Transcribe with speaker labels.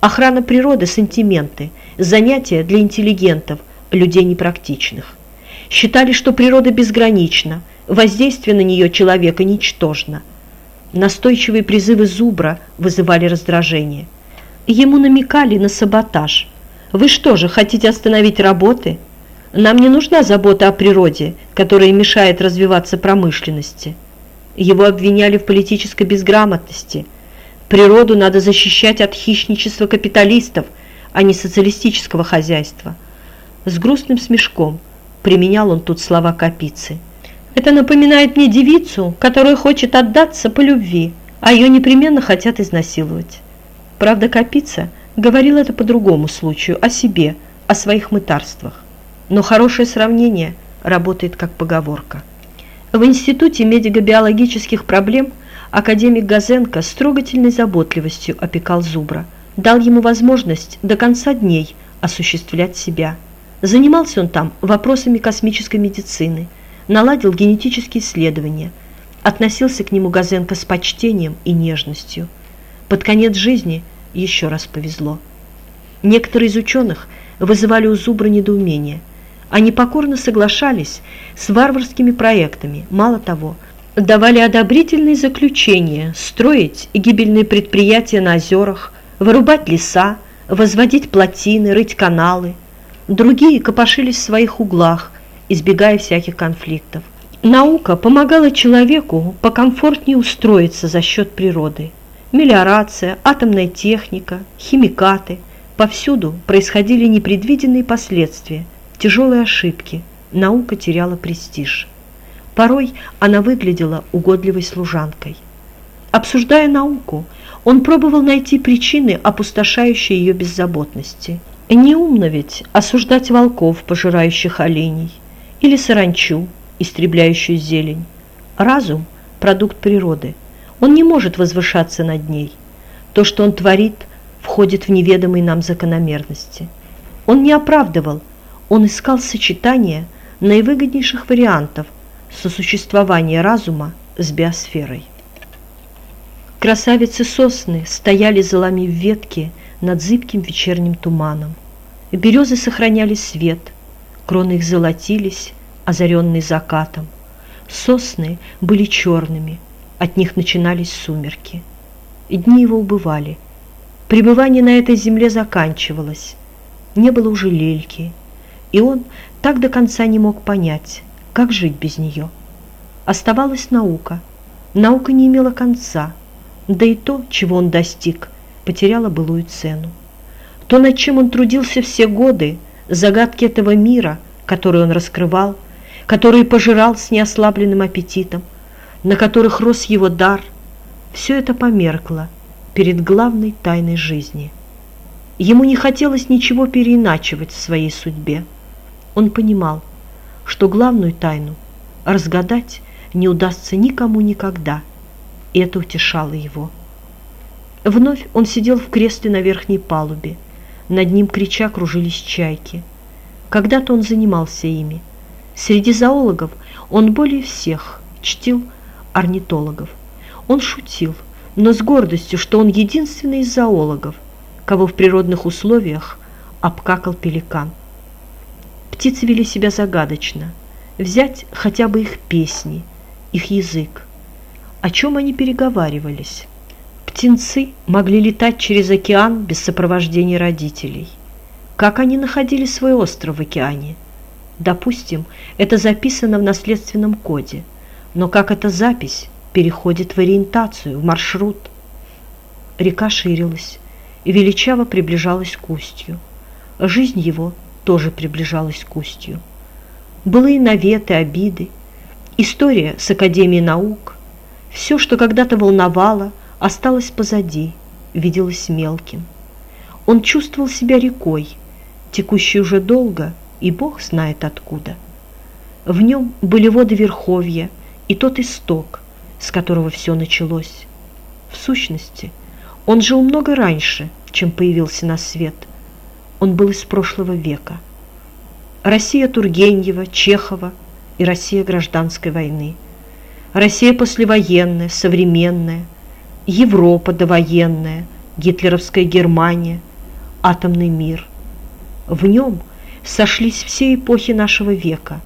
Speaker 1: Охрана природы – сантименты, занятия для интеллигентов, людей непрактичных. Считали, что природа безгранична, воздействие на нее человека ничтожно. Настойчивые призывы Зубра вызывали раздражение. Ему намекали на саботаж. «Вы что же, хотите остановить работы? Нам не нужна забота о природе, которая мешает развиваться промышленности». Его обвиняли в политической безграмотности. Природу надо защищать от хищничества капиталистов, а не социалистического хозяйства. С грустным смешком применял он тут слова Капицы. Это напоминает мне девицу, которая хочет отдаться по любви, а ее непременно хотят изнасиловать. Правда, Капица говорил это по другому случаю, о себе, о своих мытарствах. Но хорошее сравнение работает как поговорка. В Институте медико-биологических проблем академик Газенко с трогательной заботливостью опекал Зубра, дал ему возможность до конца дней осуществлять себя. Занимался он там вопросами космической медицины, наладил генетические исследования, относился к нему Газенко с почтением и нежностью. Под конец жизни еще раз повезло. Некоторые из ученых вызывали у Зубра недоумение – они покорно соглашались с варварскими проектами, мало того, давали одобрительные заключения строить гибельные предприятия на озерах, вырубать леса, возводить плотины, рыть каналы. Другие копошились в своих углах, избегая всяких конфликтов. Наука помогала человеку покомфортнее устроиться за счет природы. Мелиорация, атомная техника, химикаты – повсюду происходили непредвиденные последствия – тяжелые ошибки, наука теряла престиж. Порой она выглядела угодливой служанкой. Обсуждая науку, он пробовал найти причины, опустошающие ее беззаботности. Неумно ведь осуждать волков, пожирающих оленей, или саранчу, истребляющую зелень. Разум – продукт природы. Он не может возвышаться над ней. То, что он творит, входит в неведомые нам закономерности. Он не оправдывал он искал сочетание наивыгоднейших вариантов сосуществования разума с биосферой. Красавицы сосны стояли, заломив ветки над зыбким вечерним туманом. Березы сохраняли свет, кроны их золотились, озаренные закатом. Сосны были черными, от них начинались сумерки. Дни его убывали. Пребывание на этой земле заканчивалось. Не было уже лельки, и он так до конца не мог понять, как жить без нее. Оставалась наука. Наука не имела конца, да и то, чего он достиг, потеряло былую цену. То, над чем он трудился все годы, загадки этого мира, который он раскрывал, которые пожирал с неослабленным аппетитом, на которых рос его дар, все это померкло перед главной тайной жизни. Ему не хотелось ничего переиначивать в своей судьбе. Он понимал, что главную тайну разгадать не удастся никому никогда, и это утешало его. Вновь он сидел в кресле на верхней палубе, над ним крича кружились чайки. Когда-то он занимался ими. Среди зоологов он более всех чтил орнитологов. Он шутил, но с гордостью, что он единственный из зоологов, кого в природных условиях обкакал пеликан. Птицы вели себя загадочно. Взять хотя бы их песни, их язык. О чем они переговаривались? Птенцы могли летать через океан без сопровождения родителей. Как они находили свой остров в океане? Допустим, это записано в наследственном коде, но как эта запись переходит в ориентацию, в маршрут? Река ширилась и величаво приближалась к устью. Жизнь его – тоже приближалась к устью. Былые наветы, обиды, история с Академией наук, все, что когда-то волновало, осталось позади, виделось мелким. Он чувствовал себя рекой, текущей уже долго, и Бог знает откуда. В нем были воды Верховья и тот исток, с которого все началось. В сущности, он жил много раньше, чем появился на свет – он был из прошлого века. Россия Тургенева, Чехова и Россия гражданской войны. Россия послевоенная, современная, Европа довоенная, гитлеровская Германия, атомный мир. В нем сошлись все эпохи нашего века,